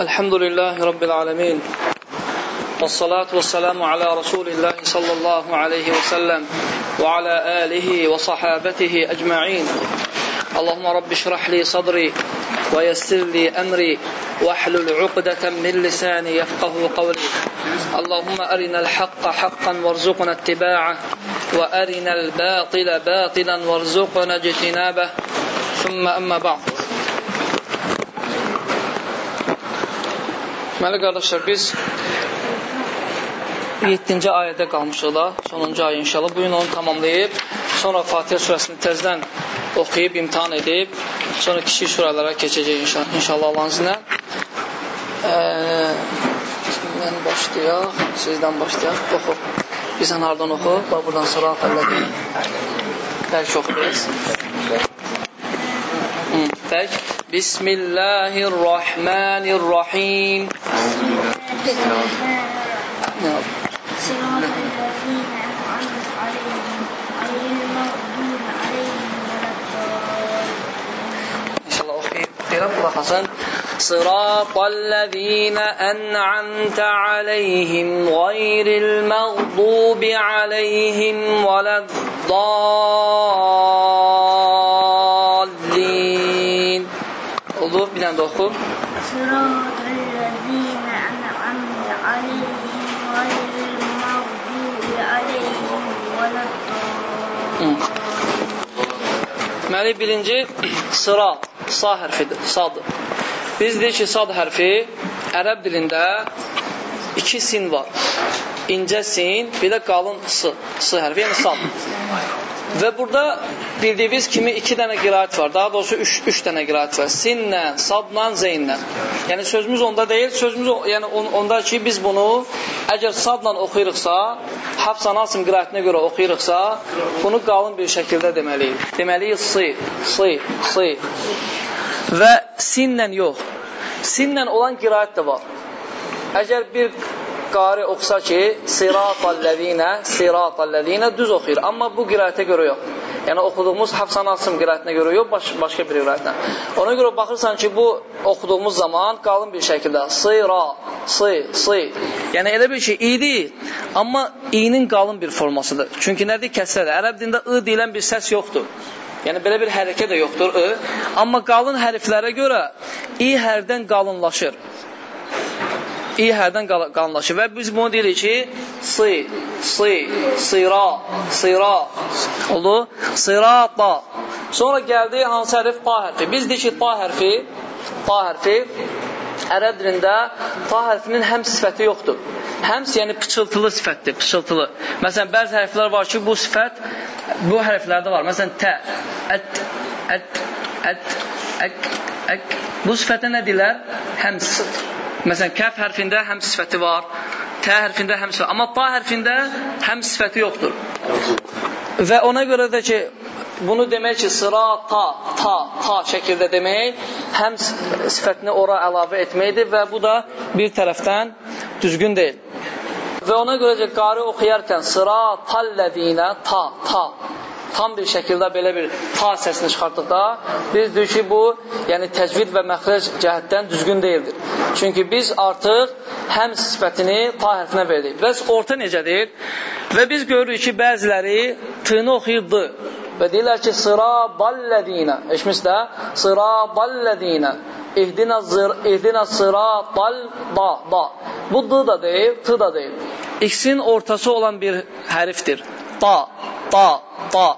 الحمد لله رب العالمين. والصلاة والسلام على رسول الله صلى الله عليه وسلم وعلى آله وصحابته أجمعين. اللهم رب اشرح لي صدري ويسر لي أمري واحلل عقدة من لساني يفقه قولي. اللهم أرنا الحق حقا وارزقنا اتباعه وأرنا الباطل باطلا وارزقنا اجتنابه. ثم أما بعد. Deməli, qardaşlar, biz 7-ci ayədə qalmışıq da, sonuncu ayə inşallah. Bugün onu tamamlayıb, sonra Fatihə surəsini təzdən oxuyub, imtihan edib, sonra kiçik surələrə keçəcək inşallah, inşallah Allahın izinə. Mən başlayaq, sizdən başlayaq, oxu. Bizən hardan oxu, bax buradan sonra fəllədir. Bəlkə oxuyuz. Tək. Bismillahirrahmanirrahim. صراط الذين أنعمت عليهم غير المغضوب عليهم ولا الضالين oldu? Bir dənə də oxu. Deməli, birinci sırat, sa hərfidir, sadır. Biz deyik ki, sad hərfi ərəb dilində iki sin var. İncə sin, bir də qalın s, s hərfi, yəni sad. Və burada bildiyimiz kimi iki dənə qiraət var. Daha doğrusu üç, üç dənə qiraət var. Sinlə, sadla, zeynlə. Yəni sözümüz onda deyil, sözümüz yəni on, onda ki, biz bunu əgər sadla oxuyuruqsa, Hafs Anasım qiraətinə görə oxuyuruqsa, bunu qalın bir şəkildə deməliyik. Deməliyik sı, sı, sı. Və sinlə yox. Sinlə olan qiraət də var. Əgər bir qari oxusa ki, siratal-ləzinə, siratal-ləzinə düz oxuyur. Amma bu qiraətə görə yox. Yəni oxuduğumuz Hafsan Asım qiraətinə görə yox, baş, başqa bir qiraətlə. Ona görə baxırsan ki, bu oxuduğumuz zaman qalın bir şəkildə sıra, sı, sı. Yəni elə bir şey idi, amma i'nin qalın bir formasıdır. Çünki nədir? Kəsrədir. Ərəb dilində ı deyilən bir səs yoxdur. Yəni belə bir hərəkət də yoxdur ı. Amma qalın hərflərə görə i hərdən qalınlaşır i hərdən qalınlaşır və biz bunu deyirik ki, sı, sı, sıra, sıra oldu, sırata. Sonra gəldi hansı hərf? Ta hərfi. Biz deyik ki, ta hərfi, ta hərfi ərəb dilində ta hərfinin həm sifəti yoxdur. Həms yəni pıçıltılı sifətdir, pıçıltılı. Məsələn, bəzi hərflər var ki, bu sifət bu hərflərdə var. Məsələn, tə, ət, ət, ət, ək, ək. Bu sifətə nə deyirlər? Həms. Məsələn, kəf hərfində həm sifəti var, tə hərfində həm sifəti, amma ta hərfində həm sifəti yoxdur. Və ona görə də ki, bunu demək ki, sıra, ta, ta, ta şəkildə demək, həm sifətini ora əlavə etməkdir və bu da bir tərəfdən düzgün deyil. Və ona görə ki, qari oxuyarkən sıra, talləzinə, ta, ta, tam bir şəkildə belə bir ta səsini çıxartdıqda biz deyik ki, bu yəni təcvid və məxrəc cəhətdən düzgün deyildir. Çünki biz artıq həm sifətini ta hərfinə verdik. Bəs orta necədir? Və biz görürük ki, bəziləri tını oxuyur d və deyirlər ki, sıra ballədinə. Eşmiş də? Sıra ballədinə. İhdina, zir, ihdina sıra bal ba ba. Bu d da deyil, t da deyil. İkisinin ortası olan bir hərfdir. Da, da, da.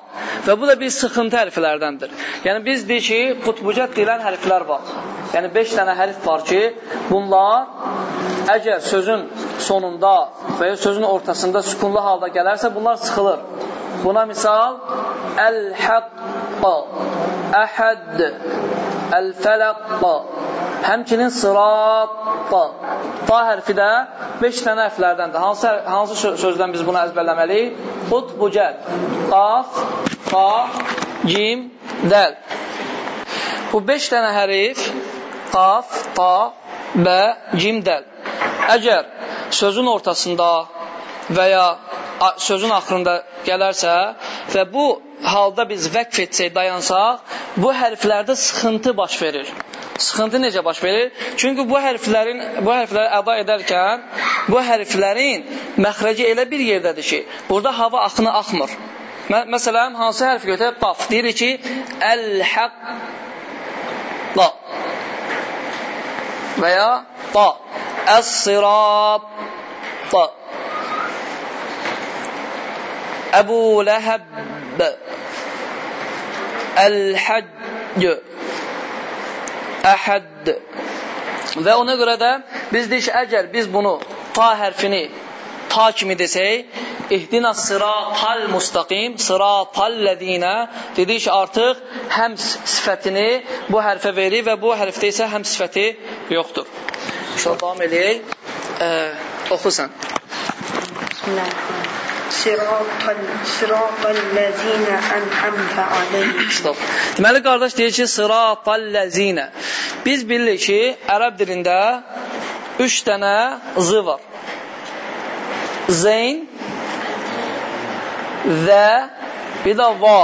Və bu da bir sıxıntı hərflərdəndir. Yəni biz deyik ki, qutbucət deyilən hərflər var. Yəni 5 dənə hərf var ki, bunlar əgər sözün sonunda və ya sözün ortasında sükunlu halda gələrsə, bunlar sıxılır. Buna misal əl-həqqə, əhəd, əl-fələqqə, həmçinin sıratqa. Ta hərfi də 5 dənə hərflərdəndir. Hansı, hansı sözdən biz bunu əzbərləməliyik? Qut, bucəd, qaf, fa, cim, dəl. Bu 5 dənə hərif qaf, ta, bə, cim, dəl. Əgər sözün ortasında və ya sözün axırında gələrsə və bu halda biz vəqf etsək, dayansaq, bu hərflərdə sıxıntı baş verir. Sıxıntı necə baş verir? Çünki bu hərflərin bu hərfləri əda edərkən bu hərflərin məxrəci elə bir yerdədir ki, burada hava axını axmır. Mə məsələn, hansı hərf götürək? Qaf. Deyirik ki, əl-həq la və ya ta. Əs-sirat ta. Əbu Ləhəb Əl-Həcc Əhəd və ona görə də biz deyik əgər biz bunu ta hərfini ta kimi desək, ihdina sıratal mustaqim, sıratal ləzinə dedik ki, artıq həm sifətini bu hərfə verir və bu hərfdə isə həm sifəti yoxdur. İnşallah davam edək. Oxusan. Bismillahirrahmanirrahim. Sıratallezine en'amte aleyhim. Stop. Deməli, qardaş deyir ki, sıratallezine. Biz bilirik ki, ərəb dilində üç dənə zı var. Zeyn və bir də va.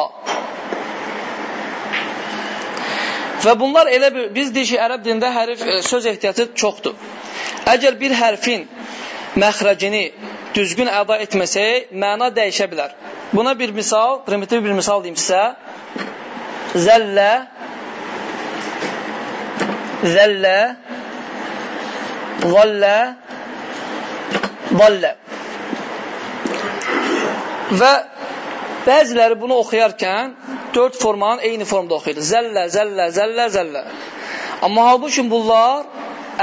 Və bunlar elə bir, biz deyik ki, ərəb dilində hərif, e, söz ehtiyatı çoxdur. Əgər bir hərfin məxrəcini düzgün əda etməsək, məna dəyişə bilər. Buna bir misal, primitiv bir misal deyim sizə. Zəllə Zəllə Zəllə Zəllə Və bəziləri bunu oxuyarkən dörd formanın eyni formda oxuyur. Zəllə, zəllə, zəllə, zəllə. Amma halbuki bunlar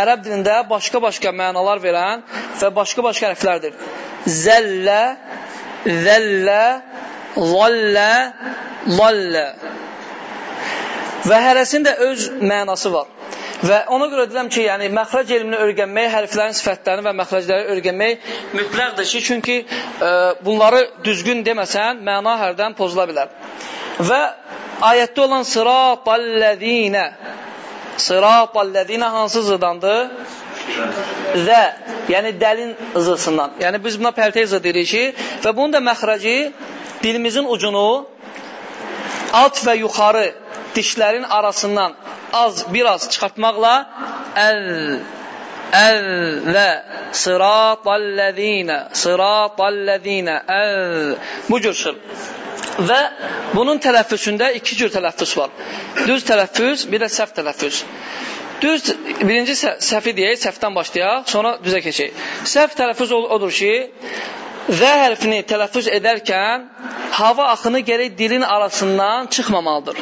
ərəb dilində başqa-başqa mənalar verən və başqa-başqa hərflərdir. Zəllə, zəllə, zallə, lallə. Və hərəsində öz mənası var. Və ona görə deyirəm ki, yəni məxrəc elmini öyrənmək, hərflərin sifətlərini və məxrəcləri öyrənmək mütləqdir ki, çünki e, bunları düzgün deməsən, məna hərdən pozula bilər. Və ayətdə olan sıratəl-ləzinə Sıratəl-ləzinə hansı zıdandır? Zə, yəni dəlin zısından. Yəni biz buna pərtəy zı deyirik ki, və bunun da məxrəci dilimizin ucunu alt və yuxarı dişlərin arasından az, biraz çıxartmaqla əl, əl-lə, sıratəl-ləzinə, sıratəl-ləzinə, əl, bu cür şır. Və bunun tələffüsündə iki cür tələffüs var. Düz tələffüs, bir də səhv tələffüs. Düz, birinci səhvi deyək, səhvdən başlayaq, sonra düzə keçək. Səhv tələffüz odur ki, və hərfini tələffüz edərkən hava axını gərək dilin arasından çıxmamalıdır.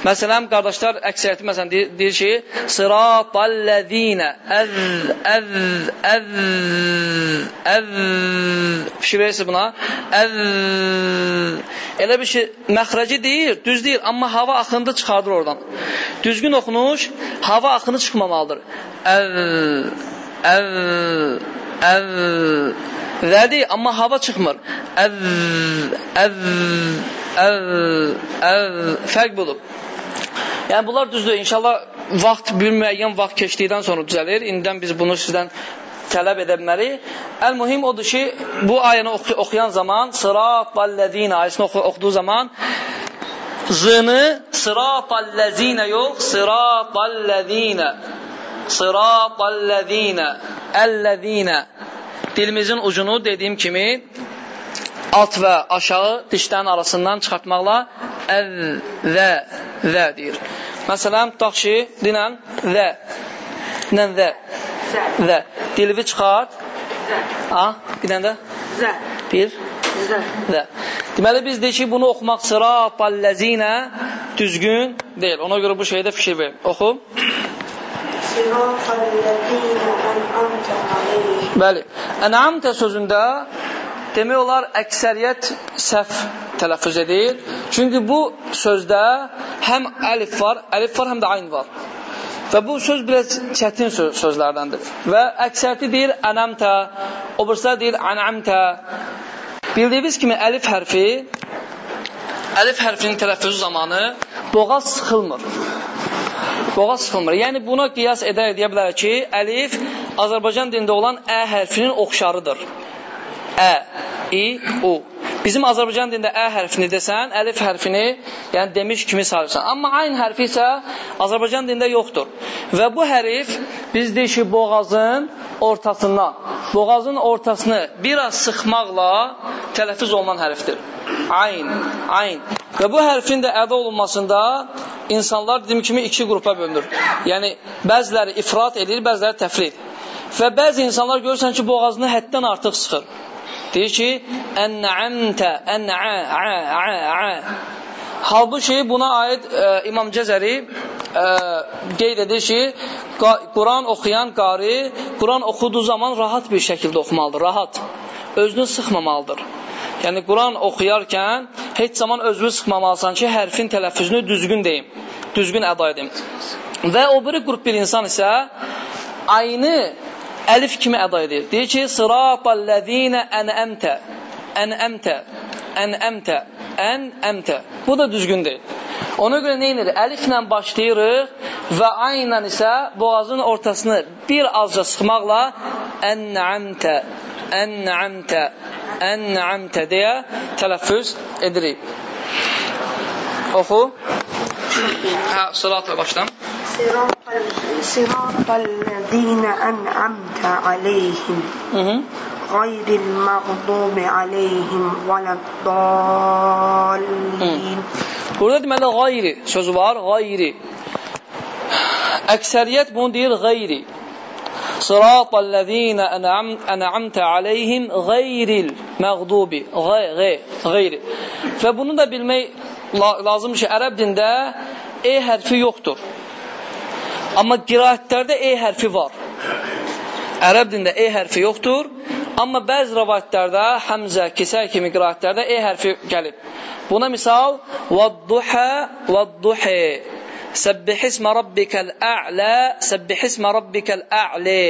Məsələn, qardaşlar əksəriyyəti məsələn deyir, deyir ki, sıratəl-ləzinə əz, əz, əz, əz, fikir verirsiniz buna, əz, elə bir şey, məxrəci deyir, düz deyir, amma hava axını çıxardır oradan. Düzgün oxunuş, hava axını çıxmamalıdır. Əz, əz, əz, Vədi, amma hava çıxmır. Əv, əv, əv, əv, fərq budur. Yəni bunlar düzdür. İnşallah vaxt bir müəyyən vaxt keçdikdən sonra düzəlir. İndidən biz bunu sizdən tələb edə bilmərik. Əl-mühim odur ki, bu ayəni oxu oxuyan zaman sırat-ləzinə ayəsini oxu oxuduğu zaman zını sırat-ləzinə yox, sırat-ləzinə sırat-ləzinə əlləzinə dilimizin ucunu dediyim kimi alt və aşağı dişlərin arasından çıxartmaqla əv və və deyir. Məsələn, tutaq ki, dinən və, dinən və, və. Dilivi çıxart. Ha, bir dənə də? Zə. Bir. Zə. Və. Deməli, biz deyik ki, bunu oxumaq sırat-əlləzinə düzgün deyil. Ona görə bu şeydə fikir ver. Oxu. Sıratəl-ləzinə en'amte aleyhim. Bəli. Ən'amtə sözündə demək olar əksəriyyət səhv tələffüz edir. Çünki bu sözdə həm əlif var, əlif var, həm də ayn var. Və bu söz biraz çətin söz, sözlərdəndir. Və əksəriyyəti deyir ənəmtə, o birislər deyir ənəmtə. Bildiyiniz kimi əlif hərfi əlif hərfinin tələffüzü zamanı boğaz sıxılmır. Boğaz sıxılmır. Yəni buna qiyas edə deyə bilər ki, əlif Azərbaycan dilində olan ə hərfinin oxşarıdır. Ə, i, u. Bizim Azərbaycan dilində ə hərfini desən, əlif hərfini, yəni demiş kimi sayırsan. Amma ayn hərfi isə Azərbaycan dilində yoxdur. Və bu hərf biz deyik ki, boğazın ortasından, boğazın ortasını biraz sıxmaqla tələffüz olunan hərfdir. Ayn, ayn. Və bu hərfin də əda olunmasında insanlar dediyim kimi iki qrupa bölünür. Yəni, bəziləri ifrat edir, bəziləri təfrid. Və bəzi insanlar görürsən ki, boğazını həddən artıq sıxır. Deyir ki, ən-nəəmtə, ən-nəə, Halbuki buna aid e, İmam Cəzəri e, qeyd edir ki, Quran oxuyan qari Quran oxuduğu zaman rahat bir şəkildə oxumalıdır, rahat. Özünü sıxmamalıdır. Yəni, Quran oxuyarkən heç zaman özünü sıxmamalısan ki, hərfin tələffüzünü düzgün deyim, düzgün əda edim. Və o biri qrup bir insan isə ayını əlif kimi əda edir. Deyir ki, sıratəl-ləzīnə ənəmtə, ənəmtə, ənəmtə, ənəmtə. Bu da düzgün deyil. Ona görə nə edir? Əliflə başlayırıq və aynla isə boğazın ortasını bir azca sıxmaqla ənəmtə, ənəmtə, ənəmtə deyə tələffüz edirik. Oxu. Hə, sıratla başlam. صراط الذين أنعمت عليهم غير المغضوب عليهم ولا الضالين Burada deməli qayri sözü var, qayri. Əksəriyyət bunu deyir qayri. Sıratəl-ləzīnə ən'amtə aleyhim qayril məğdubi. Qayri. Və bunu da bilmək lazım ki, ərəb dində e hərfi yoxdur. Amma qiraətlərdə E hərfi var. Ərəb dində E hərfi yoxdur, amma bəzi rəvayətlərdə həmzə, kisə kimi qiraətlərdə E hərfi gəlib. Buna misal vəd-duhə vəd-duhə Səbbih ismə rabbikəl ə'lə, səbbih ismə rabbikəl ə'li.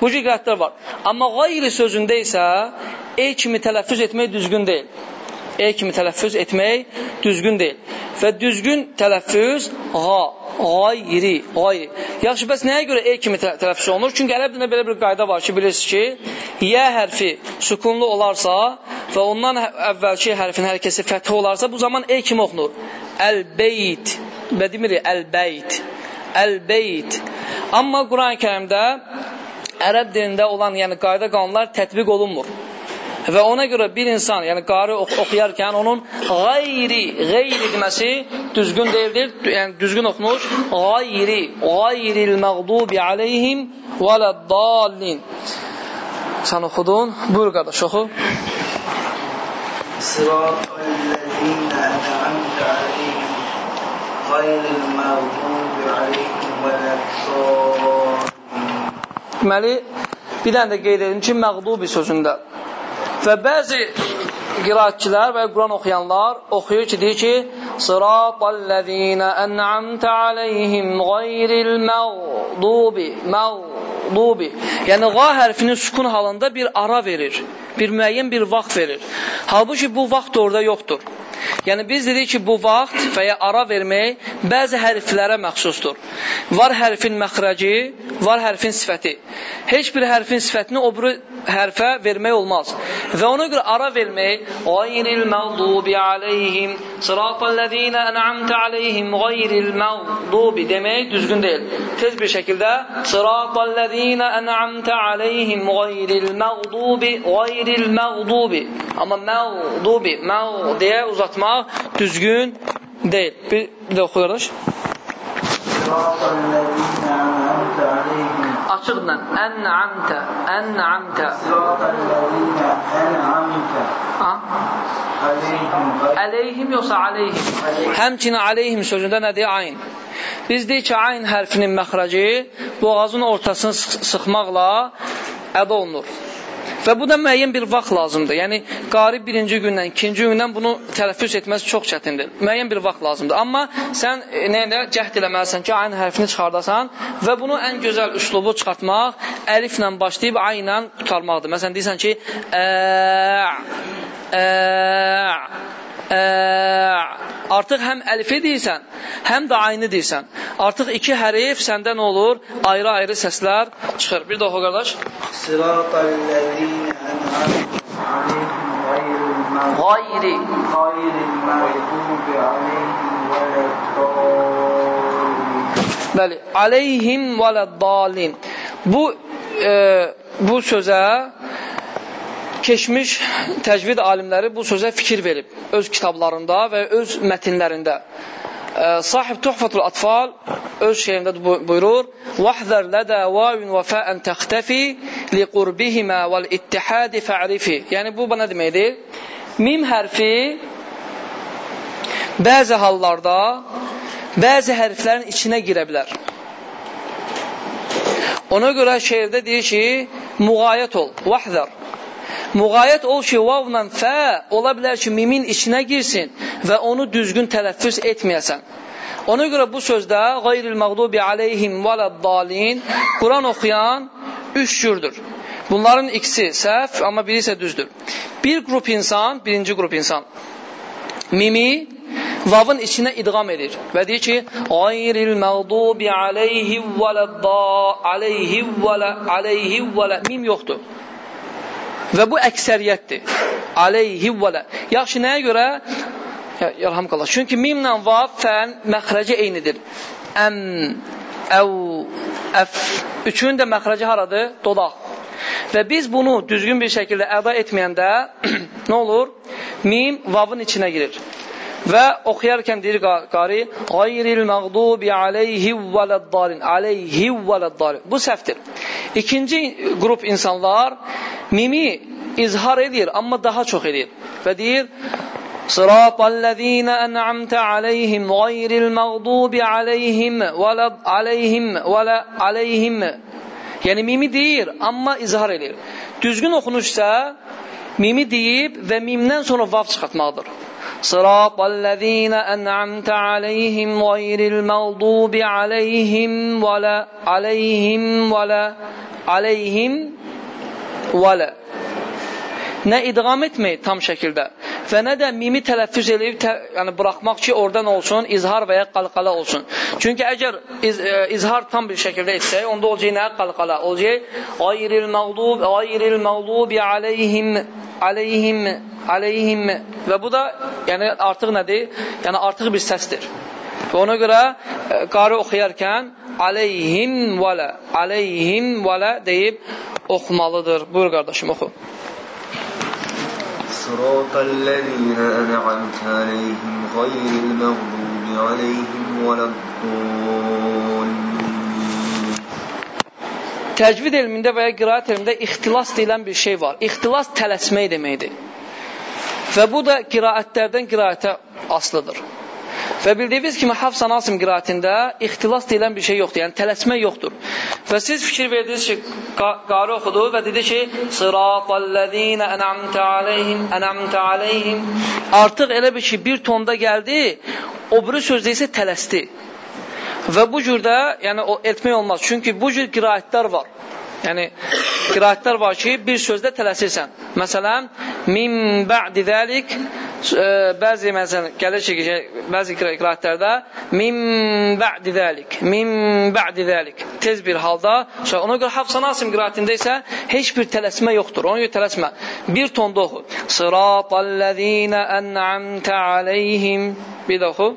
Bu cür qiraətlər var. Amma qayri sözündə isə E kimi tələffüz etmək düzgün deyil. E kimi tələffüz etmək düzgün deyil. Və düzgün tələffüz ğa, qayri, qayri. Yaxşı, bəs nəyə görə e kimi tələffüz olunur? Çünki ərəb dilində belə bir qayda var ki, bilirsiniz ki, yə hərfi sükunlu olarsa və ondan əvvəlki hərfin hərəkəsi fəthi olarsa, bu zaman e kimi oxunur. Əl-beyt, və demir əl-beyt, əl-beyt. Amma Quran-ı kərimdə ərəb dilində olan yəni qayda qanunlar tətbiq olunmur. Və ona görə bir insan, yəni qari ox oxuyarkən onun qayri, qeyri deməsi düzgün deyildir, yəni düzgün oxunur. Qayri, qayril məğdubi aleyhim və ləddallin. Sən oxudun, buyur qardaş, oxu. Sıratəl-ləzīnə ənəmtə aleyhim qayril məğdubi aleyhim və ləddallin. Deməli, bir dənə də qeyd edim ki, məğdubi sözündə Və bəzi qiraatçılar və Quran oxuyanlar oxuyur ki, deyir ki, Sıratəl-ləzīnə ən'amtə aleyhim qayril məğdubi, məğdubi. Yəni, qa hərfinin sukun halında bir ara verir, bir müəyyən bir vaxt verir. Halbuki bu vaxt orada yoxdur. Yəni biz dedik ki, bu vaxt və ya ara vermək bəzi hərflərə məxsusdur. Var hərfin məxrəci, var hərfin sifəti. Heç bir hərfin sifətini o biri hərfə vermək olmaz. Və ona görə ara vermək qayril məğdubi aleyhim sıratəl-ləzīnə ən'amtə aleyhim qayril məğdubi demək düzgün deyil. Tez bir şəkildə sıratəl-ləzīnə ən'amtə aleyhim qayril məğdubi qayril məğdubi amma məğdubi məğ deyə uzatmaq düzgün deyil. Bir, bir də oxu qardaş. Açıqla. Ən'amtə, ən'amtə. Əleyhim yoxsa aleyhim? Həmçinin aleyhim sözündə nədir? Ayn. Biz deyik ki, ayn hərfinin məxrəci boğazın ortasını sıxmaqla əda olunur. Və bu da müəyyən bir vaxt lazımdır. Yəni, qari birinci gündən, ikinci gündən bunu tələffüz etməsi çox çətindir. Müəyyən bir vaxt lazımdır. Amma sən e, nə ilə cəhd eləməlisən ki, ayın hərfini çıxardasan və bunu ən gözəl üslubu çıxartmaq, əliflə başlayıb ayla qutarmaqdır. Məsələn, deyirsən ki, ə, ə, Ee, e, artıq həm əlifi deyirsən, həm də aynı deyirsən. Artıq iki hərif səndə nə olur? Ayrı-ayrı səslər çıxır. Bir də oxu qardaş. Sıratallazina en'amte aleyhim Gayri. Bəli. Bu e, bu sözə keçmiş təcvid alimləri bu sözə fikir verib öz kitablarında və öz mətnlərində. E, sahib Tuhfatul Atfal öz şeyində buyurur: "Vahzar lada wawin və fa'an taxtafi li qurbihima vel ittihad fa'rifi." Yəni bu nə deməkdir? Mim hərfi bəzi hallarda bəzi hərflərin içinə girə bilər. Ona görə şeirdə deyir ki, müğayət ol, vahzar. Müğayət ol ki, vavla fə ola bilər ki, mimin içinə girsin və onu düzgün tələffüz etməyəsən. Ona görə bu sözdə qayril məğdubi aleyhim vələddalin Quran oxuyan üç cürdür. Bunların ikisi səhv, amma biri isə düzdür. Bir qrup insan, birinci qrup insan mimi vavın içinə idğam edir və deyir ki, qayril məğdubi aleyhim vələdda aleyhim vələ aleyhim vələ mim yoxdur. Və bu əksəriyyətdir. Aleyhi vələ. Yaxşı, nəyə görə? Yarhamqallah. Çünki mimlə vav fən məxrəci eynidir. Əm, əv, əf. Üçünün də məxrəci haradır? Dodaq. Və biz bunu düzgün bir şəkildə əda etməyəndə nə olur? Mim vavın içinə girir. Və oxuyarkən deyir qari, qayril məğdubi aleyhi vələddalin, aleyhi vələddalin. Bu səhvdir. İkinci qrup insanlar mimi izhar edir, amma daha çox edir. Və deyir, صراط الذين أنعمت عليهم غير المغضوب عليهم ولا عليهم ولا عليهم Yəni mimi deyir, amma izhar edir. Düzgün oxunuşsa mimi deyib və mimdən sonra vav çıxartmaqdır. صراط الذين أنعمت عليهم غير المغضوب عليهم ولا عليهم ولا عليهم ولا Nə idğam etmək tam şəkildə və nə də mimi tələffüz edib, tə, yəni buraxmaq ki, oradan olsun, izhar və ya qalqala olsun. Çünki əgər iz, e, izhar tam bir şəkildə etsək, onda olacaq nə qalqala? Olacaq ayril məğdub, ayril məğdubi aleyhim, aleyhim, aleyhim və bu da yəni artıq nədir? Yəni artıq bir səsdir. Və ona görə e, qari oxuyarkən aleyhim vələ, aleyhim vələ deyib oxumalıdır. Buyur qardaşım, oxu. صراط الذين أنعمت عليهم غير المغضوب عليهم ولا الضالين Təcvid elmində və ya qiraət elmində ixtilas deyilən bir şey var. İxtilas tələsmək deməkdir. Və bu da qiraətlərdən qiraətə aslıdır. Və bildiyiniz kimi Hafs Nasim qiraətində ixtilas deyilən bir şey yoxdur, yəni tələsmək yoxdur. Və siz fikir verdiniz ki, qari oxudu və dedi ki, Sıratallezine en'amte aleyhim, en'amte aleyhim. Artıq elə bir ki, bir tonda gəldi, o biri sözdə isə tələsdi. Və bu cürdə, yəni o etmək olmaz. Çünki bu cür qiraətlər var. Yəni qiraətlər var ki, bir sözdə tələsirsən. Məsələn, min ba'di zəlik e, bəzi məsələn gəlir ki, bəzi qiraətlərdə min ba'di zəlik, min ba'di zəlik tez bir halda. Ona görə Hafs Nasim qiraətində isə heç bir tələsmə yoxdur. Ona görə tələsmə. Bir tonda oxu. Sıratallezine en'amte aleyhim. Bir də oxu.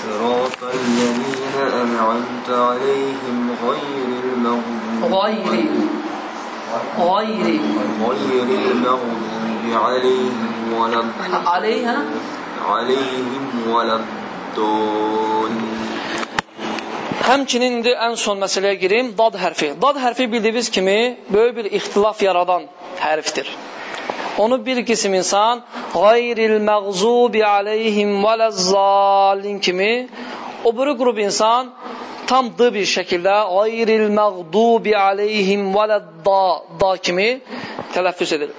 صراط الذين أنعمت عليهم غير المغضوب Gayri. Gayri. غير المغضوب عليهم ولا Aleyhə عليهم ولا الضالين Həmçinin indi ən son məsələyə girim, dad hərfi. Dad hərfi bildiyiniz kimi böyük bir ixtilaf yaradan hərfdir. Onu bir qisim insan qayril məğzubi aleyhim vələzzalin kimi, o biri qrup insan tam d bir şəkildə qayril məğdubi aleyhim vələdda da kimi tələffüz edir.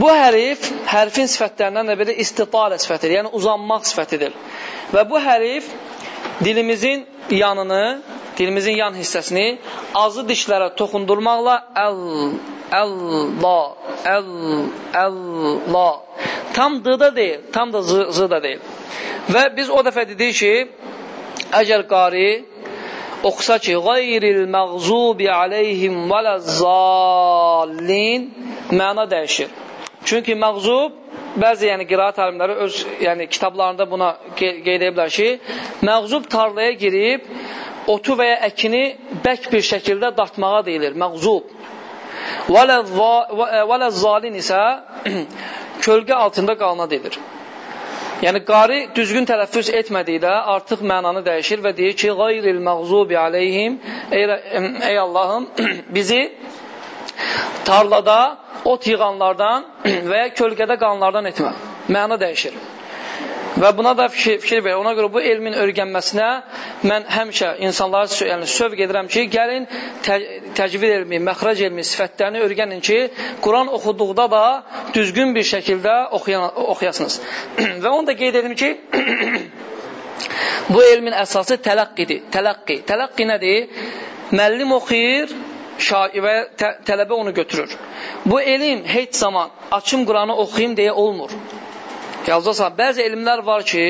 Bu hərif hərfin sifətlərindən də biri istitale sifətidir, yəni uzanmaq sifətidir. Və bu hərif dilimizin yanını, dilimizin yan hissəsini azı dişlərə toxundurmaqla əl, əl, la, əl, əl, la. Tam d-da deyil, tam da z-da deyil. Və biz o dəfə dedik ki, əgər qari oxusa ki, qayril məğzubi aleyhim vələzzallin məna dəyişir. Çünki məğzub bəzi yəni qiraat alimləri öz yəni kitablarında buna qeyd ediblər ki, məğzub tarlaya girib otu və ya əkini bək bir şəkildə dartmağa deyilir. Məğzub. Vələ zalin isə kölgə altında qalına deyilir. Yəni, qari düzgün tələffüz etmədikdə artıq mənanı dəyişir və deyir ki, qayril məğzubi aleyhim, ey, ey Allahım, bizi tarlada ot yığanlardan və ya kölgədə qalanlardan etmə. Məna dəyişir. Və buna da fikir, fikir verir. Ona görə bu elmin örgənməsinə mən həmişə insanlara yəni, sövq edirəm ki, gəlin tə təcvid elmi, məxrac elmi sifətlərini örgənin ki, Quran oxuduqda da düzgün bir şəkildə oxuyan, oxuyasınız. və onu da qeyd edim ki, bu elmin əsası tələqqidir. Tələqqi. Tələqqi nədir? Müəllim oxuyur, və tə tələbə onu götürür. Bu elm heç zaman açım Quranı oxuyum deyə olmur. Yazdasan, bəzi elmlər var ki,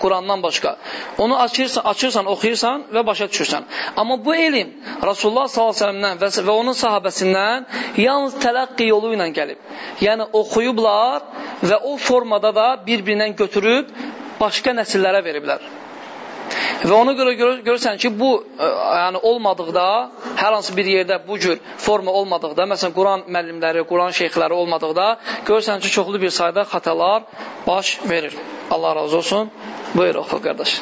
Qurandan başqa. Onu açırsan, açırsan, oxuyursan və başa düşürsən. Amma bu elm Rasulullah s.ə.v-dən və, və onun sahabəsindən yalnız tələqqi yolu ilə gəlib. Yəni, oxuyublar və o formada da bir-birindən götürüb başqa nəsillərə veriblər. Və ona görə gör, görürsən ki, bu ə, e, yəni olmadıqda, hər hansı bir yerdə bu cür forma olmadıqda, məsələn, Quran müəllimləri, Quran şeyxləri olmadıqda, görürsən ki, çoxlu bir sayda xətalar baş verir. Allah razı olsun. Buyur, oxu, qardaş.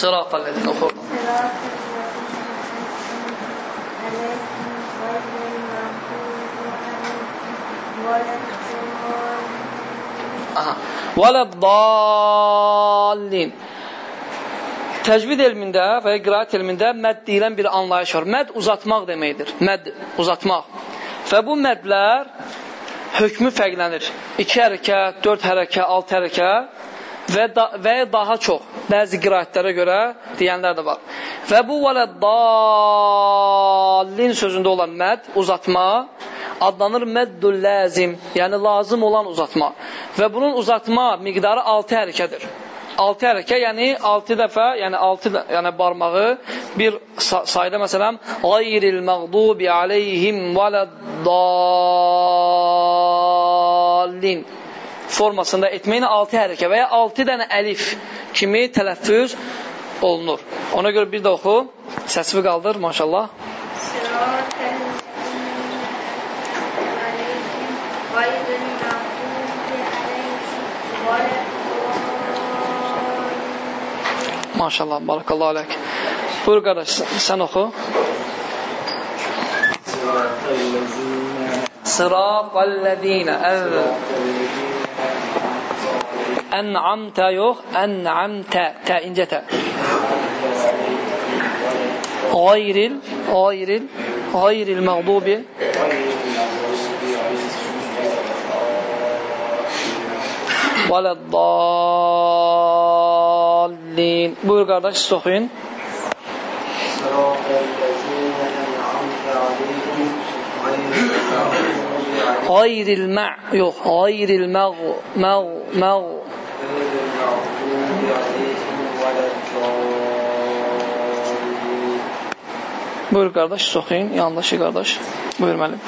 Sırat əlləzin oxu. Sırat Aha. Vələddallin. Təcvid elmində və ya qiraat elmində məd deyilən bir anlayış var. Məd uzatmaq deməkdir. Məd uzatmaq. Və bu mədlər hökmü fərqlənir. 2 hərəkə, 4 hərəkə, 6 hərəkə və, da, və daha çox bəzi qiraətlərə görə deyənlər də var. Və bu vələddallin sözündə olan məd uzatma adlanır məddül ləzim, yəni lazım olan uzatma. Və bunun uzatma miqdarı 6 hərəkədir. 6 hərəkə, yəni 6 dəfə, yəni 6 yəni barmağı bir sayda məsələn qayril məğdubi aleyhim vələddallin formasında etməklə 6 hərəkə və ya 6 dənə əlif kimi tələffüz olunur. Ona görə bir də oxu, səsivi qaldır, maşallah. Sıratən Maşallah, barakallahu aleyk. Buyur qardaş, sən oxu. Sıratəl-ləzīnə Ən'amtə yox, ən'amtə, tə, incə tə. Qayril, qayril, qayril məğdubi vələddallin. Buyur qardaş, siz oxuyun. Qayril məʼ, yox, qayril məğ, məğ, məğ. Buyur qardaş, siz oxuyun, yandaşı qardaş. Buyur müəllim.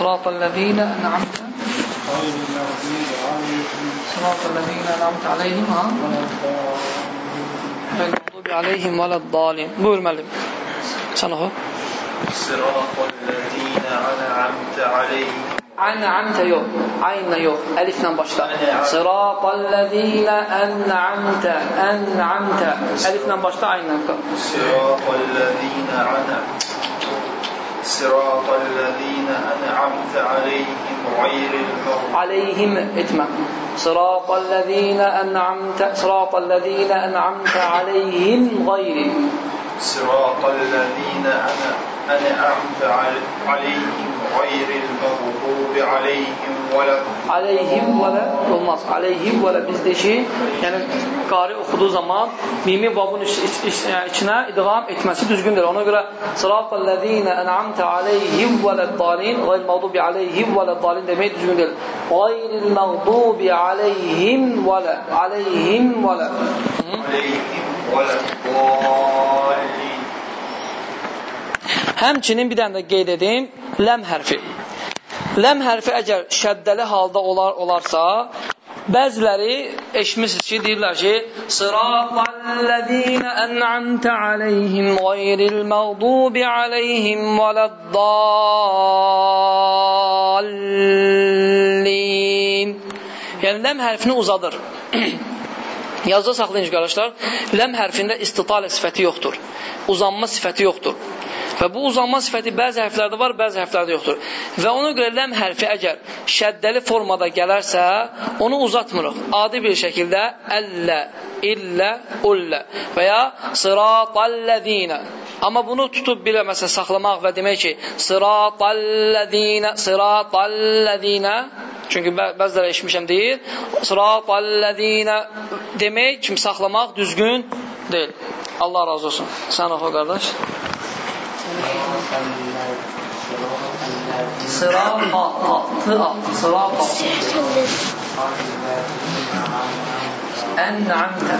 صراط الذين أنعمت صراط الذين أنعمت عليهم غير المغضوب عليهم ولا الضالين؟ بقول شنو هو؟ صراط الذين أنعمت عليهم. أنعمت يو. عين يو. ألف نم باشتا. صراط الذين أنعمت. أنعمت. ألف نم باشتا عين نم صراط الذين أنعمت. عليهم غير المغضوب عليهم إتمام صراط الذين أنعمت صراط الذين أنعمت عليهم غير صراط الذين أنعمت عليهم غير المغضوب عليهم ولا aleyhim və lə olmaz. Aleyhim və lə bizdə işi, yəni qari oxuduğu zaman mimi babın iç, iç, iç, yəni, içinə idğam etməsi düzgündür. Ona görə sıratəl-ləzīnə ən'amtə aleyhim və lə-dalin qeyr məğdubi aleyhim və lə-dalin demək düzgündür. Qayril məğdubi aleyhim və lə aleyhim və lə aleyhim və lə-dalin Həmçinin bir dənə də qeyd edim, Ləm hərfi. Ləm hərfi əgər şəddəli halda olar olarsa, bəziləri eşitmişsiniz ki, deyirlər ki, Sıratallezine en'amte aleyhim gayril məğdubi aleyhim vələddallin. Yəni, ləm hərfini uzadır. Yazda saxlayın qardaşlar, ləm hərfində istitale sifəti yoxdur. Uzanma sifəti yoxdur. Və bu uzanma sifəti bəzi hərflərdə var, bəzi hərflərdə yoxdur. Və ona görə ləm hərfi əgər şəddəli formada gələrsə, onu uzatmırıq. Adi bir şəkildə əllə, illə, ullə və ya sıratallədinə. Amma bunu tutub belə məsələn saxlamaq və demək ki, sıratallədinə, sıratallədinə Çünki bə bəziləri eşmişəm deyir, sıratallədinə demək, kim saxlamaq düzgün deyil. Allah razı olsun. Sən oxu qardaş. Sırat a, a, tı a, sırat a. Ən'amtə.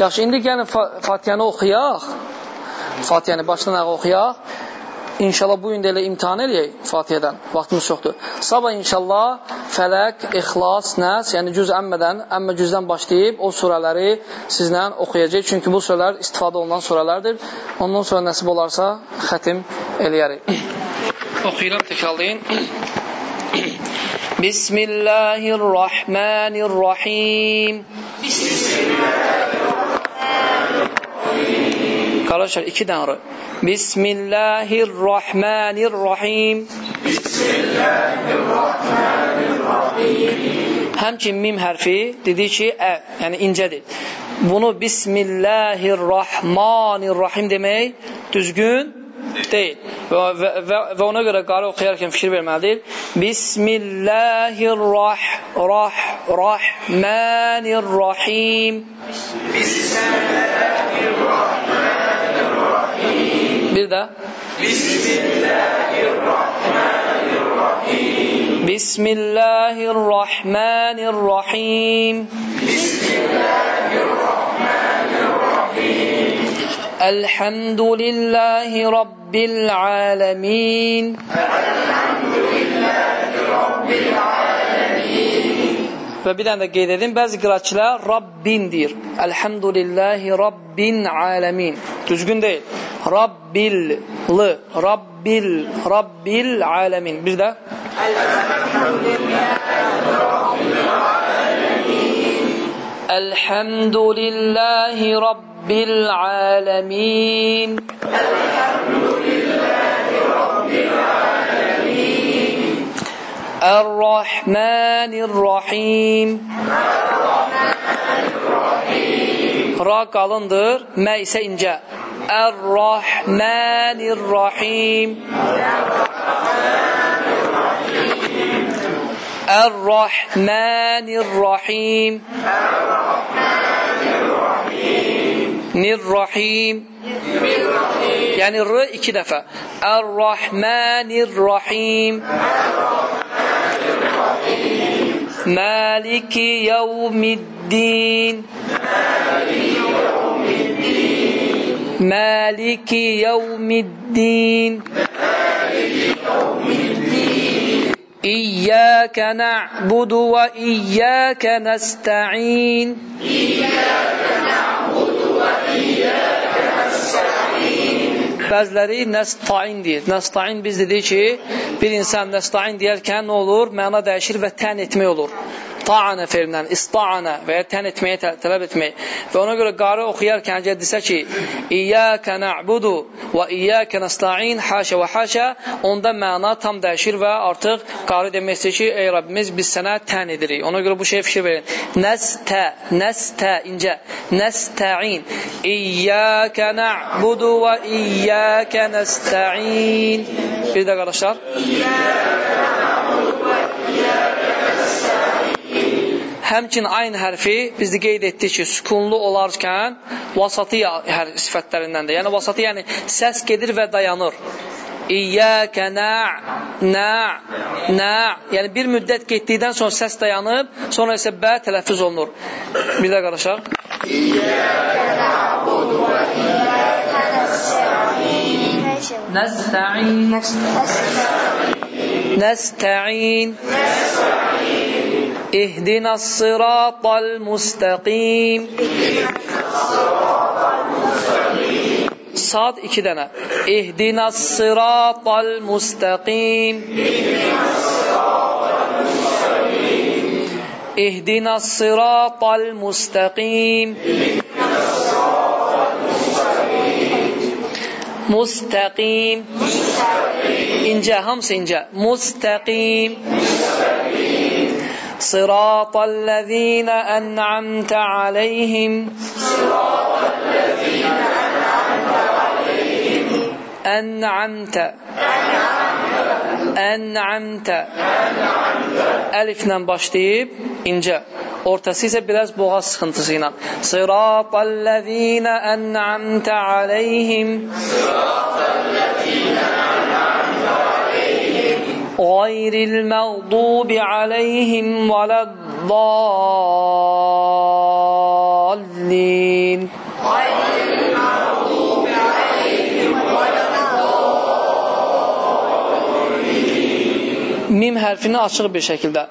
Yaxşı, indi gəlin Fatihəni oxuyaq. Fatihəni başdan ayağa oxuyaq. İnşallah bu gün də elə imtihan eləyək Fatihədən. Vaxtımız çoxdur. Sabah inşallah Fələq, İxlas, Nəs, yəni cüz əmmədən, əmmə cüzdən başlayıb o surələri sizlə oxuyacaq. Çünki bu surələr istifadə olunan surələrdir. Ondan sonra nəsib olarsa xətim eləyərik. Oxuyuram, təkrarlayın. Bismillahirrahmanirrahim. Arkadaşlar iki tane Bismillahirrahmanirrahim. Bismillahirrahmanirrahim. Həmçin mim hərfi dedi ki, ə, yəni incədir. Bunu Bismillahirrahmanirrahim demək düzgün deyil. Və, və, və, və ona görə qarı oxuyarkən fikir verməlidir. Bismillahirrahmanirrahim. Bismillahirrahmanirrahim. مين بسم الله الرحمن الرحيم. بسم الله الرحمن الرحيم بسم الله الرحمن الرحيم الحمد لله رب العالمين الحمد لله رب العالمين. Və bir dənə də qeyd edin, bəzi qiraçilər Rabbin deyir. Elhamdülillahi Rabbin aləmin. Düzgün deyil. Rabbil, lı, Rabbil, Rabbil aləmin. Bir də Elhamdülillahi Rabbil aləmin. Elhamdülillahi Rabbil aləmin. الرحمن الرحيم الرحمن الرحيم Ra qalındır, mə isə incə. Ər-Rahmanir-Rahim. Ər-Rahmanir-Rahim. Nir-Rahim. Yəni R iki dəfə. Ər-Rahmanir-Rahim. Maliki yevmiddin. Maliki yevmiddin. İyyâke na'budu ve iyyâke nesta'in. İyyâke Bəziləri nəstain deyir. Nəstain biz dedik ki, bir insan nəstain deyərkən nə olur? Məna dəyişir və tən etmək olur. Ta'ana felindən, ista'ana və ya tən etməyə tə tələb etmək. Və ona görə qarı oxuyarkən əgər desə ki, İyyəkə na'budu və iyyəkə nəsta'in, haşə və haşə, onda məna tam dəyişir və artıq qarı demək istəyir ki, ey Rabbimiz, biz sənə tən edirik. Ona görə bu şeyə fikir verin. Nəstə, nəstə, incə, nəsta'in, İyyəkə na'budu və iyyəkə nəsta'in. Bir də qardaşlar. İyyəkə Həmçin ayn hərfi biz də qeyd etdik ki, sükunlu olarkən vasatı hər sifətlərindəndir. Yəni vasatı yəni səs gedir və dayanır. İyyəkə na' na' na' Yəni bir müddət getdikdən sonra səs dayanıb, sonra isə bə tələffüz olunur. Bir də qardaşlar. Nəstə'in Nəstə'in اهدنا الصراط المستقيم Sad iki dənə. İhdinas sıratal mustaqim. İhdinas sıratal mustaqim. Mustaqim. İncə, hamısı incə. Mustaqim. صراط الذين أنعمت عليهم أنعمت أنعمت Əliflə başlayıb incə. Ortası isə biraz boğaz sıxıntısı ilə. Sıratallezine en'amte aleyhim gayril mağdubi aleyhim veleddallin. Mim hərfini açıq bir şəkildə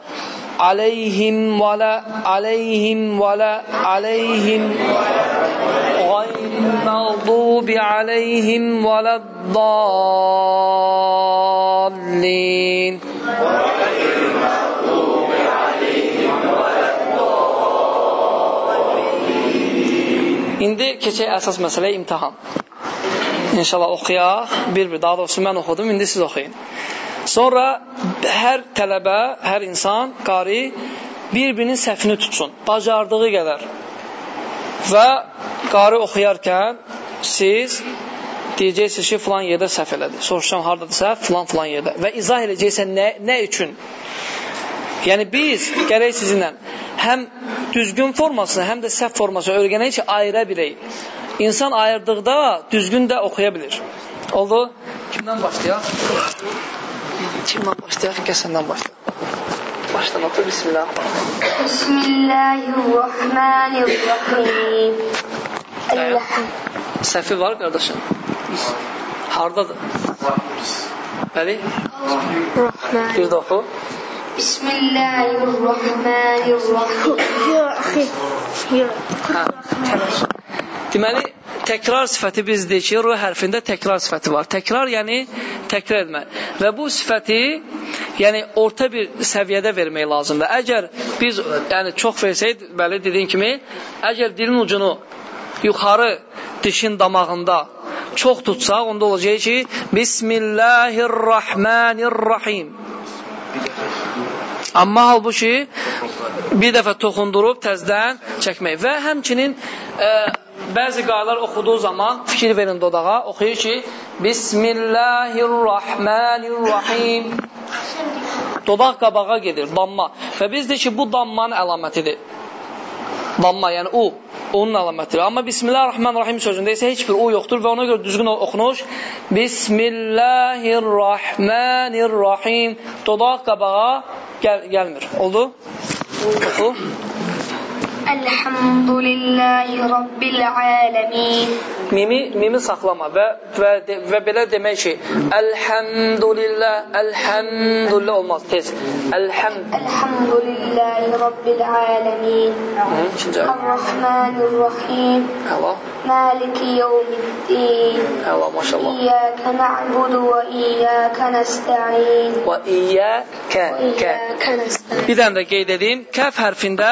aleyhim və la aleyhim və la aleyhim gayril mağdubi aleyhim və leddallin İndi keçək əsas məsələ imtahan. İnşallah oxuyaq. Bir-bir, daha doğrusu mən oxudum, indi siz oxuyun. Sonra hər tələbə, hər insan, qari bir-birinin səhvini tutsun, bacardığı qədər. Və qari oxuyarkən siz deyəcəksiniz ki, filan yerdə səhv elədi. Soruşacam, haradadır səhv? Filan filan yerdə. Və izah edəcəksən nə, nə üçün? Yəni biz gərək sizinlə həm düzgün formasını, həm də səhv formasını öyrənək ki, ayıra bilək. İnsan ayırdıqda düzgün də oxuya bilir. Oldu? Kimdən başlayaq? Kimdən başlayaq? Gəl səndən başla. Başdan otur. Bismillah. Bismillahirrahmanirrahim. Səhvi var qardaşım. Hardadır? Bəli? Bir də oxu. Bismillahirrahmanirrahim. Hə. Deməli, təkrar sifəti biz deyik ki, ru hərfində təkrar sifəti var. Təkrar yəni təkrar etmə. Və bu sifəti yəni orta bir səviyyədə vermək lazımdır. Əgər biz yəni çox versək, bəli dediyim kimi, əgər dilin ucunu yuxarı dişin damağında çox tutsaq, onda olacaq ki, Bismillahirrahmanirrahim. Amma halbuki bir dəfə toxundurub təzdən çəkmək və həmçinin e, bəzi qaydalar oxuduğu zaman fikir verin dodağa, oxuyur ki, Bismillahirrahmanirrahim. Dodaq qabağa gedir, damma. Və biz deyik ki, bu dammanın əlamətidir. Damma, yəni u, onun əlamətidir. Amma Bismillahirrahmanirrahim sözündə isə heç bir u yoxdur və ona görə düzgün oxunuş. Bismillahirrahmanirrahim. Dodaq qabağa gəl gəlmir. Oldu? Oxu. Elhamdülillahi Rabbil alemin. Mimi, mimi saxlama və, və, və belə demək ki, Elhamdülillah, Elhamdülillah olmaz, tez. Elhamd. Elhamdülillahi Rabbil alemin. Hı, ikinci. Errahmanirrahim. Allah, Maliki yevmiddin. Allah, maşallah. İyyâke na'budu ve iyyâke nesta'in. Və iyyəkə, kə. İyyâke nesta'in. Bir dənə də qeyd edeyim, kəf hərfində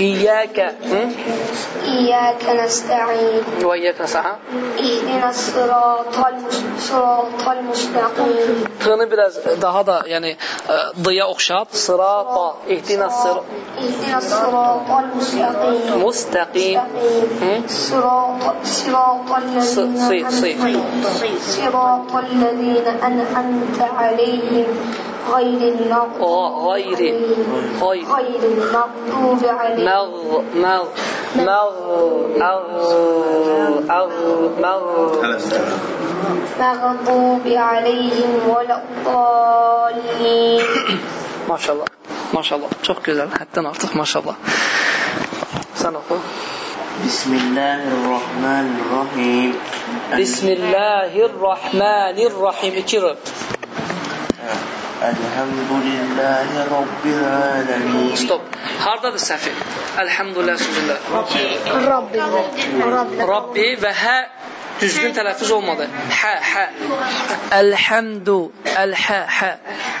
إياك إياك نستعين. وإياك نستعين. إهدنا الصراط الصراط المستقيم. تغني براز ده هذا يعني آه، ضياء أخشاب. صراط إهدنا الصراط إهدنا الصراط المستقيم. مستقيم. صراط صراط الذين أنعمت عليهم. غير المغضوب غير غير غير المغضوب عليهم مغ مغ مغ مغ مغضوب عليهم ولا الضالين. ما شاء الله. ما شاء الله. çok حتى hatta ما شاء الله. سنقول. بسم الله الرحمن الرحيم. بسم الله الرحمن الرحيم. اقرأ Elhamdülillahi Rabbil alemin. Stop. Hardadır səhvi? Elhamdülillah sözündə. Rabbi. Rabbi. Rabbi və hə düzgün tələffüz olmadı. Hə, hə. Elhamdu, elhə, hə.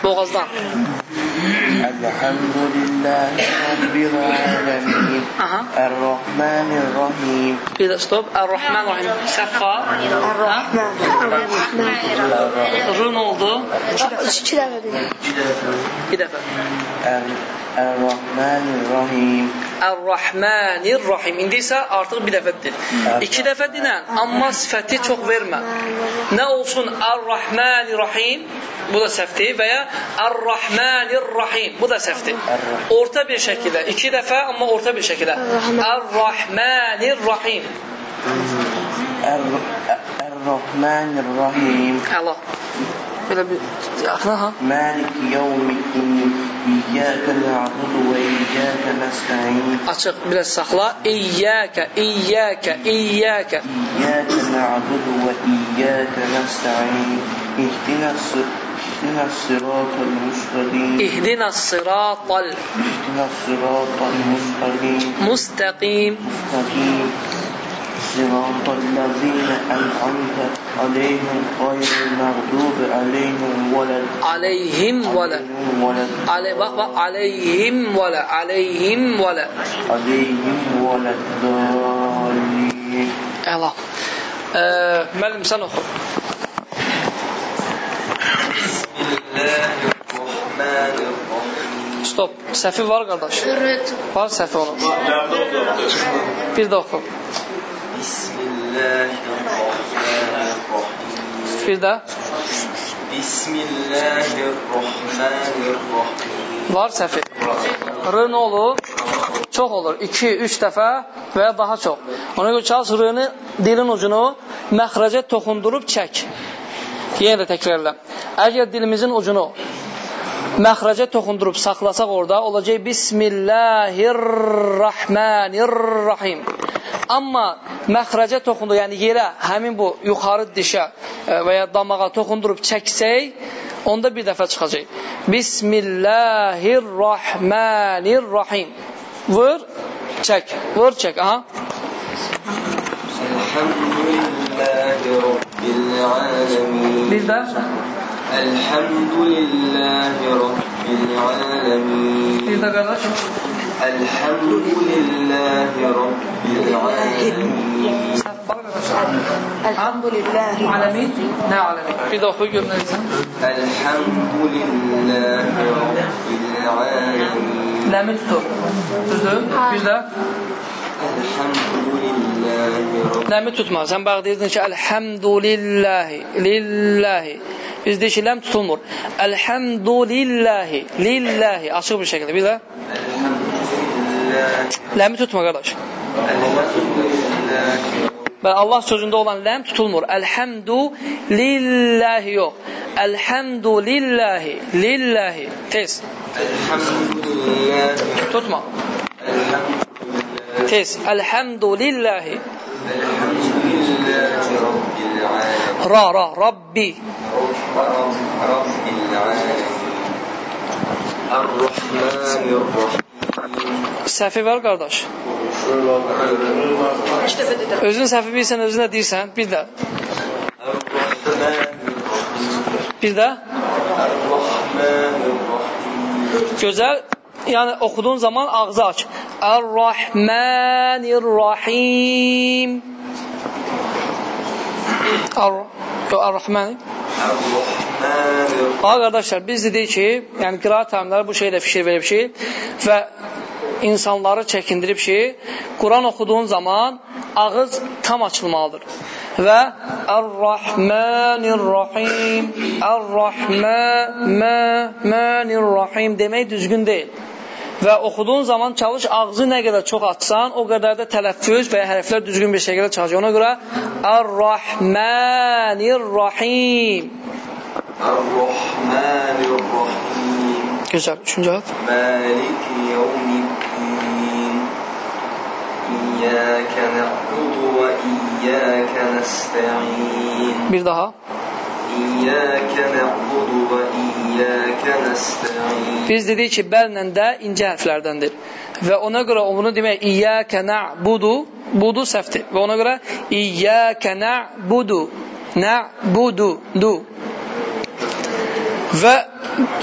Boğazdan. الحمد لله رب العالمين Aha. الرحمن الرحيم Bir də stop. Er-Rahman Rahim. Səffa. الرحمن الرحمن Rı nə oldu? İki dəfə deyim. Bir dəfə. ال- الرحمن الرحيم Ər-Rəhmanir-Rahim. İndi isə artıq bir dəfədir. İki dəfə dinən, amma sifəti çox vermə. Nə olsun Ər-Rəhmanir-Rahim, bu da səhvdir və ya Ər-Rəhmanir-Rahim, bu da səhvdir. Orta bir şəkildə, iki dəfə amma orta bir şəkildə. Ər-Rəhmanir-Rahim. Ər-Rəhmanir-Rahim. Allah. Belə bir axına ha. Malik yevmiddin. إياك نعبد وإياك نستعين Açıq biraz saxla. إياك إياك إياك. إياك na'budu وإياك نستعين. nesta'in. اهدنا الصراط المستقيم اهدنا الصراط اهدنا الصراط المستقيم مستقيم مستقيم صراط الذين أنعمت عليهم غير المغضوب عليهم ولا عليهم ولا عليهم ولا عليهم ولا عليهم ولا الضالين الله آه، ما الإنسان أخر Stop. Sefi var kardeş. Var sefi olan. Bir de oku. Bir də Bismillahirrahmanirrahim Var səhvi R nə olur? Çox olur. 2, 3 dəfə və ya daha çox. Ona görə çalış R-ni dilin ucunu məxrəcə toxundurub çək. Yenə də təkrarla. Əgər dilimizin ucunu məxrəcə toxundurub saxlasaq orada olacaq Bismillahirrahmanirrahim. Amma məxrəcə toxundu, yəni yerə, həmin bu yuxarı dişə e, və ya damağa toxundurub çəksək, onda bir dəfə çıxacaq. Bismillahirrahmanirrahim. Vır, çək, vır, çək. Aha. Bir də? Elhamdülillahi Rabbil alemin. Bir də qardaş. الحمد لله رب العالمين الحمد لله Alemin. Nə alemin? Bir də oxu görməliysən. الحمد لله رب العالمين Ləmi tutur. Düzdür? Bir də. الحمد لله رب Ləmi tutma. Sən bax deyirdin ki, Elhamdülillahi, lillahi. Biz deyik ki, ləm tutulmur. Elhamdülillahi, lillahi. Açıq bir şəkildə. Bir də. الحمد لله Ləmi tutma, qardaş. الحمد لله Və Allah sözündə olan ləm tutulmur. Elhamdu lillahi yox. Elhamdu lillahi, lillahi. Tez. الحمد لله Tutma. الحمد Tez. Elhamdu lillahi. الحمد لله رب العالمين Ra, ra, Rabbi. رب Səhvi var, qardaş? Özün səhvi bilsən, özünə deyirsən, bir də. Bir də? Gözəl, yəni oxuduğun zaman ağzı aç. Ər-Rahmanir-Rahim. Ar-Rahman. Ar-Rahman. Qardaşlar, biz dedik ki, yəni qiraət təlimləri bu şeydə fikir verib ki və insanları çəkindirib ki, Quran oxuduğun zaman ağız tam açılmalıdır. Və Ar-Rahmanir-Rahim, Ar-Rahmanir-Rahim demək düzgün deyil. Və oxuduğun zaman çalış ağzı nə qədər çox açsan, o qədər də tələffüz və ya hərflər düzgün bir şəkildə çalışır. Ona görə Ar-Rahmanir-Rahim. Ar-Rahmanir-Rahim Gözəl. Üçüncü ayət. Maliki yevmiddin İyyâke na'budu və iyyâke nesta'in Bir daha. İyyâke na'budu və iyyâke nesta'in Biz dedik ki, bəllə də incə hərflərdəndir. Və ona görə onu demək İyyəkə na'budu, budu səhvdir. Və ona görə İyyəkə na'budu, na'budu, du. Və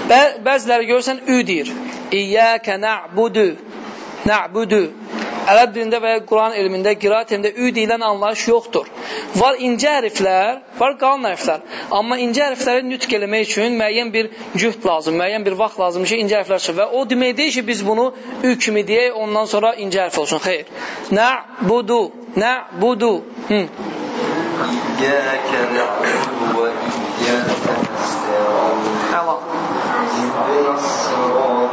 bə bəziləri görürsən ü deyir. İyyəkə na'budu, na'budu. Ərəb dilində və ya Quran elmində, qiraat elmində ü deyilən anlayış yoxdur. Var incə hərflər, var qalın hərflər. Amma incə hərfləri nütq eləmək üçün müəyyən bir cühd lazım, müəyyən bir vaxt lazımdır ki, incə hərflər çıxır. Və o demək deyil ki, biz bunu ü kimi deyək, ondan sonra incə hərf olsun. Xeyr. Na'budu, na'budu. Hı. İyyâke na'budu və iyyâke nesta'in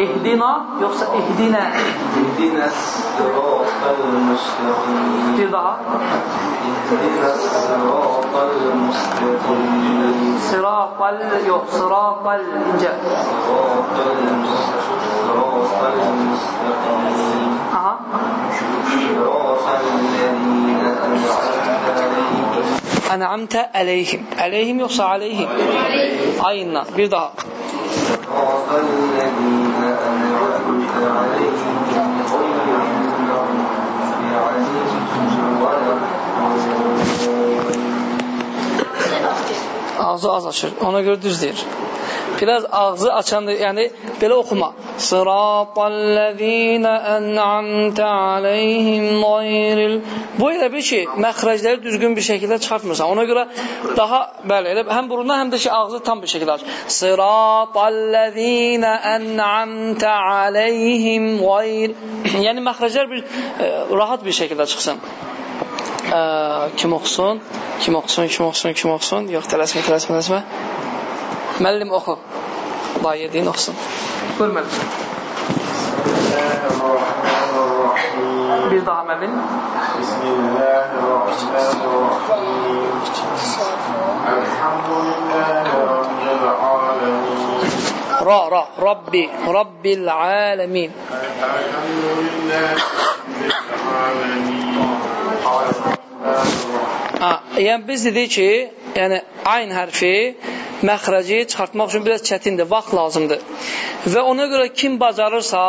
اهدنا يقصى اهدنا. اهدنا الصراط المستقيم. bir اهدنا الصراط المستقيم. صراط ال صراط ال صراط المستقيم. أها. صراط الذين أنعمت عليهم. أنعمت عليهم. يقصى عليهم. عين بضاء صراط الذين أنعمت عليهم غير المغضوب عليهم ولا الضالين Ağzı az açır. Ona görə düz deyir. Biraz ağzı açanda, yəni belə oxuma. Sıratallezine en'amte aleyhim gayril. Bu elə bir ki, məxrəcləri düzgün bir şəkildə çıxartmırsan. Ona görə daha bəli, elə həm burundan həm də ki ağzı tam bir şəkildə aç. Sıratallezine en'amte aleyhim gayr. yəni məxrəclər bir e, rahat bir şəkildə çıxsın. Ə, kim oxusun? Kim oxusun? Kim oxusun? Kim oxusun? Yox, tələsmə, tələsmə, tələsmə. Müəllim oxu. Allah yediyin oxusun. Buyur müəllim. Bismillahirrahmanirrahim. Bir daha müəllim. Bismillahirrahmanirrahim. Elhamdülillahi Rabbil alemin. Ra, ra, Rabbi, Rabbil alemin. Elhamdülillahi Rabbil alemin. Arrahmanirrahim. Ha, yəni biz dedik ki, yəni ayn hərfi məxrəci çıxartmaq üçün biraz çətindir, vaxt lazımdır. Və ona görə kim bacarırsa,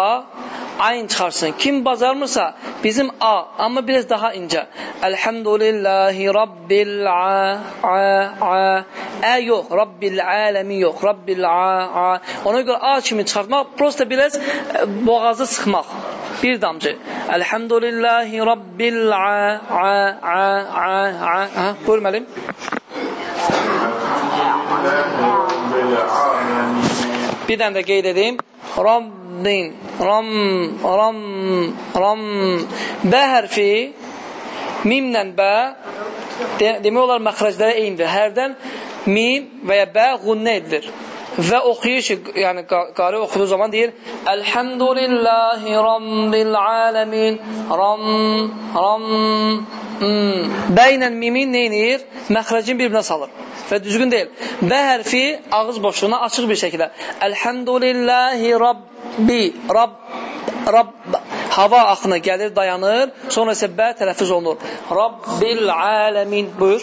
ayn çıxarsın. Kim bacarmırsa, bizim a, amma biraz daha incə. Elhamdülillahi Rabbil a, a, a. Ə yox, Rabbil aləmin yox, Rabbil a, a. Ona görə a kimi çıxartmaq, prosta biraz e, boğazı sıxmaq. Bir damcı. Elhamdülillahi Rabbil a, a, a, a, a. Buyur müəllim. Bir dənə də qeyd edeyim. Rabbin, ram, ram, ram. Bə hərfi mimlə bə de demək olar məxrəclərə eynidir. Hərdən mim və ya bəğunnə edilir. Və oxuyur ki, yəni qa- qari oxuduğu zaman deyir: Elhamdülillahi rabbil alamin. Ram, ram. Hmm. Bə ilə mimin nə edir? Məxrəcin bir-birinə salır. Və düzgün deyil. Bə hərfi ağız boşluğuna açıq bir şəkildə. Elhamdülillahi rabbi. Rabb Rabb hava axını gəlir, dayanır, sonra isə bə tələffüz olunur. Rabbil alamin. Buyur.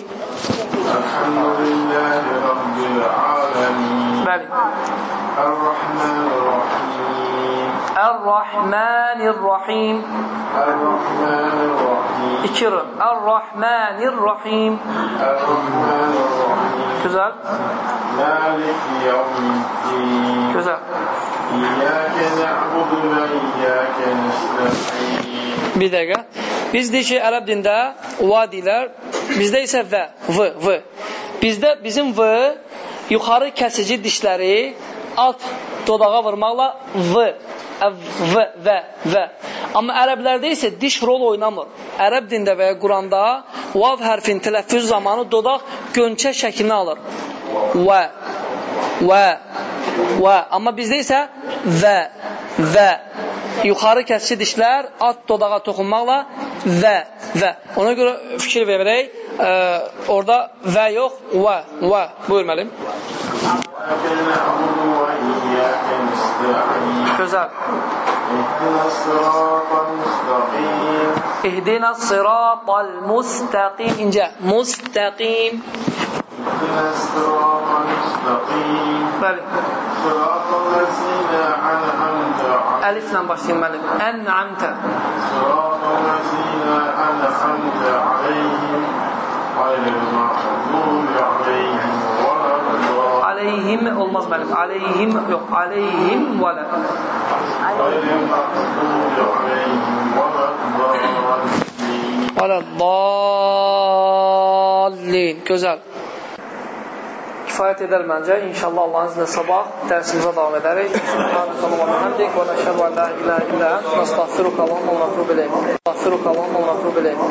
Bəli. Er-Rahmanir-Rahim. Errahmanirrahim. İki r. Er-Rahmanir-Rahim. Errahmanirrahim. Güzel. Maliki yevmiddin. Güzel. Bir dəqiqə. Biz deyik ki, ərəb dində va deyilər, bizdə isə və, v, v. Bizdə bizim v yuxarı kəsici dişləri alt dodağa vurmaqla v, v, və, və. Amma ərəblərdə isə diş rol oynamır. Ərəb dində və ya Quranda vav hərfin tələffüz zamanı dodaq gönçə şəklini alır. Və, və, Və, amma bizdə isə və, və yuxarı kəsici dişlər at dodağa toxunmaqla və, və. Ona görə fikir verərək, e, orada və yox, və, və. Buyur məlim. Gözəl. İhdina sıratal mustaqim. İncə, mustaqim. اهدنا الصراط المستقيم صراط الذين أنعمت عليهم ألف نمبر سين مالك أنعمت صراط الذين أنعمت عليهم غير المغضوب عليهم ولا الضالين عليهم olmaz benim. عليهم yok. Aleyhim ve la. Aleyhim ve la. Güzel. Kifayət edər məncə. İnşallah Allahın iznilə sabah dərsimizə davam edərik. Və nəşhədu an la ilahe illə ent. Nəstəğfiruka və nəstəğfiru ilayk. Nəstəğfiruka və nəstəğfiru ilayk.